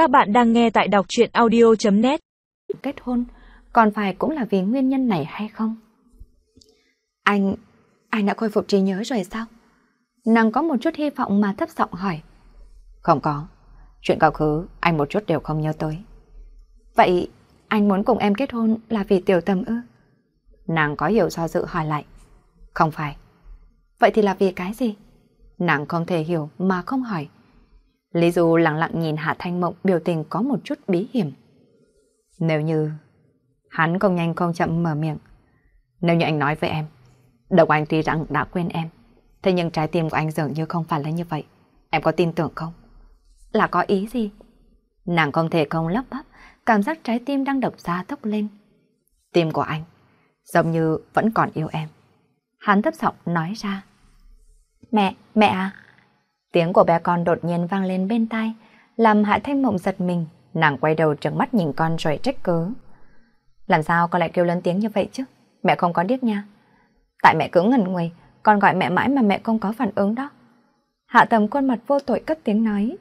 Các bạn đang nghe tại đọc chuyện audio.net Kết hôn, còn phải cũng là vì nguyên nhân này hay không? Anh, anh đã khôi phục trí nhớ rồi sao? Nàng có một chút hy vọng mà thấp giọng hỏi. Không có, chuyện quá khứ anh một chút đều không nhớ tới. Vậy anh muốn cùng em kết hôn là vì tiểu tâm ư? Nàng có hiểu do dự hỏi lại. Không phải. Vậy thì là vì cái gì? Nàng không thể hiểu mà không hỏi. Lý Du lặng lặng nhìn Hạ Thanh Mộng biểu tình có một chút bí hiểm. Nếu như... Hắn không nhanh không chậm mở miệng. Nếu như anh nói với em, đầu anh tuy rằng đã quên em, thế nhưng trái tim của anh dường như không phải là như vậy. Em có tin tưởng không? Là có ý gì? Nàng không thể không lấp bắp, cảm giác trái tim đang đập ra tốc lên. Tim của anh, giống như vẫn còn yêu em. Hắn thấp giọng nói ra. Mẹ, mẹ à? Tiếng của bé con đột nhiên vang lên bên tai, làm Hạ Thanh Mộng giật mình, nàng quay đầu trừng mắt nhìn con rồi trách cứ. Làm sao con lại kêu lớn tiếng như vậy chứ? Mẹ không có điếc nha. Tại mẹ cứ ngẩn người, con gọi mẹ mãi mà mẹ không có phản ứng đó. Hạ tầm khuôn mặt vô tội cất tiếng nói.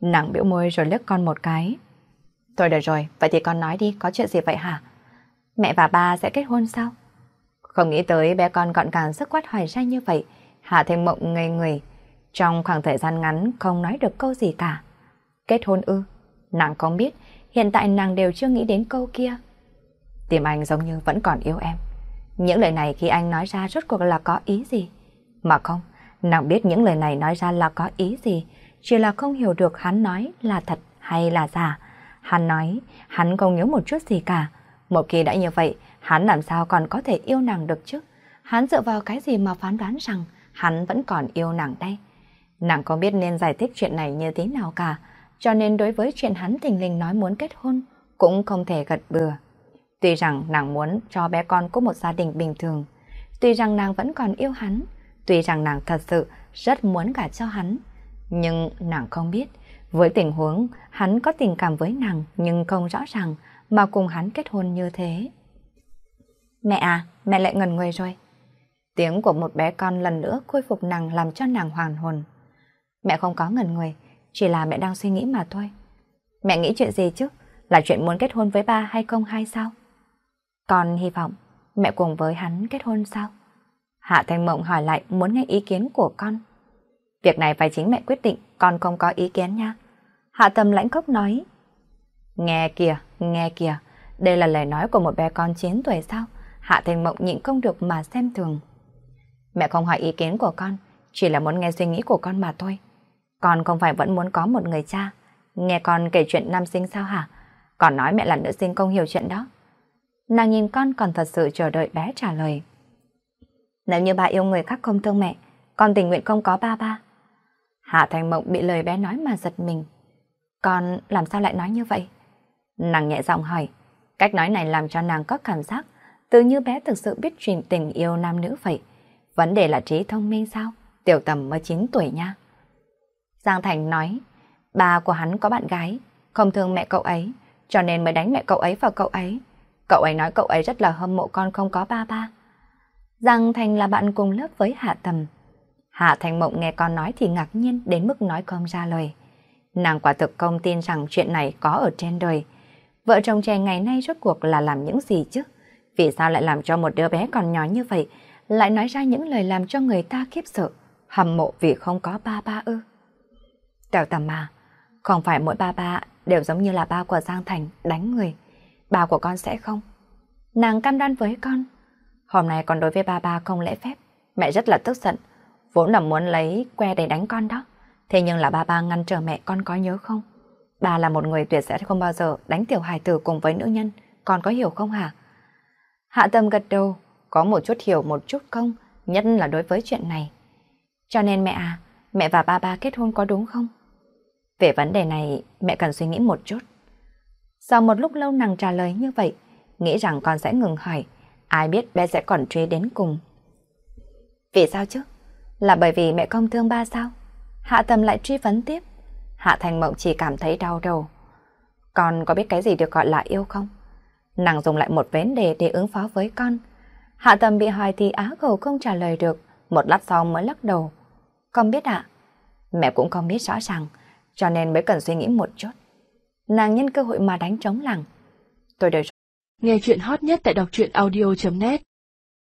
Nàng biểu môi rồi liếc con một cái. Thôi được rồi, vậy thì con nói đi, có chuyện gì vậy hả? Mẹ và ba sẽ kết hôn sao? Không nghĩ tới bé con gọn gàng sức quát hoài ra như vậy. Hạ Thanh Mộng ngây người, trong khoảng thời gian ngắn không nói được câu gì cả. Kết hôn ư? Nàng không biết, hiện tại nàng đều chưa nghĩ đến câu kia. Tim anh giống như vẫn còn yêu em. Những lời này khi anh nói ra rốt cuộc là có ý gì? Mà không, nàng biết những lời này nói ra là có ý gì, chỉ là không hiểu được hắn nói là thật hay là giả. Hắn nói, hắn không nhớ một chút gì cả. Một khi đã như vậy, hắn làm sao còn có thể yêu nàng được chứ? Hắn dựa vào cái gì mà phán đoán rằng hắn vẫn còn yêu nàng đây? Nàng không biết nên giải thích chuyện này như thế nào cả, cho nên đối với chuyện hắn tình linh nói muốn kết hôn, cũng không thể gật bừa. Tuy rằng nàng muốn cho bé con có một gia đình bình thường, tuy rằng nàng vẫn còn yêu hắn, tuy rằng nàng thật sự rất muốn gả cho hắn, nhưng nàng không biết, với tình huống hắn có tình cảm với nàng nhưng không rõ ràng mà cùng hắn kết hôn như thế. Mẹ à, mẹ lại ngần người rồi. Tiếng của một bé con lần nữa khôi phục nàng làm cho nàng hoàn hồn. Mẹ không có ngần người, chỉ là mẹ đang suy nghĩ mà thôi. Mẹ nghĩ chuyện gì chứ? Là chuyện muốn kết hôn với ba hay không hay sao? còn hy vọng mẹ cùng với hắn kết hôn sao? Hạ Thanh Mộng hỏi lại muốn nghe ý kiến của con. Việc này phải chính mẹ quyết định, con không có ý kiến nha. Hạ Tâm lãnh cốc nói. Nghe kìa, nghe kìa, đây là lời nói của một bé con 9 tuổi sao? Hạ Thanh Mộng nhịn không được mà xem thường. Mẹ không hỏi ý kiến của con, chỉ là muốn nghe suy nghĩ của con mà thôi. Con không phải vẫn muốn có một người cha. Nghe con kể chuyện nam sinh sao hả? Còn nói mẹ là nữ sinh không hiểu chuyện đó. Nàng nhìn con còn thật sự chờ đợi bé trả lời. Nếu như bà yêu người khác không thương mẹ, con tình nguyện không có ba ba. Hạ Thành Mộng bị lời bé nói mà giật mình. Con làm sao lại nói như vậy? Nàng nhẹ giọng hỏi. Cách nói này làm cho nàng có cảm giác tự như bé thực sự biết truyền tình yêu nam nữ vậy. Vấn đề là trí thông minh sao? Tiểu tầm mới 9 tuổi nha. Giang Thành nói, bà của hắn có bạn gái, không thương mẹ cậu ấy, cho nên mới đánh mẹ cậu ấy và cậu ấy. Cậu ấy nói cậu ấy rất là hâm mộ con không có ba ba. Giang Thành là bạn cùng lớp với Hạ Tầm. Hạ Thành Mộng nghe con nói thì ngạc nhiên đến mức nói không ra lời. Nàng quả thực không tin rằng chuyện này có ở trên đời. Vợ chồng trẻ ngày nay rốt cuộc là làm những gì chứ? Vì sao lại làm cho một đứa bé còn nhỏ như vậy, lại nói ra những lời làm cho người ta khiếp sợ, hâm mộ vì không có ba ba ư? Tiểu tầm mà, không phải mỗi ba ba đều giống như là ba của Giang Thành đánh người. Ba của con sẽ không. Nàng cam đoan với con. Hôm nay còn đối với ba ba không lễ phép. Mẹ rất là tức giận. Vốn là muốn lấy que để đánh con đó. Thế nhưng là ba ba ngăn trở mẹ con có nhớ không? Ba là một người tuyệt sẽ không bao giờ đánh tiểu hài tử cùng với nữ nhân. Con có hiểu không hả? Hạ tâm gật đầu. Có một chút hiểu một chút không? Nhất là đối với chuyện này. Cho nên mẹ à, mẹ và ba ba kết hôn có đúng không? Về vấn đề này, mẹ cần suy nghĩ một chút. Sau một lúc lâu nàng trả lời như vậy, nghĩ rằng con sẽ ngừng hỏi, ai biết bé sẽ còn truy đến cùng. Vì sao chứ? Là bởi vì mẹ không thương ba sao? Hạ Tầm lại truy vấn tiếp. Hạ Thành Mộng chỉ cảm thấy đau đầu. Con có biết cái gì được gọi là yêu không? Nàng dùng lại một vấn đề để ứng phó với con. Hạ Tầm bị hỏi thì á khẩu không trả lời được, một lát sau mới lắc đầu. Con biết ạ? Mẹ cũng không biết rõ ràng, cho nên mới cần suy nghĩ một chút. nàng nhân cơ hội mà đánh trống làng. Tôi đợi Nghe chuyện hot nhất tại đọc truyện audio.net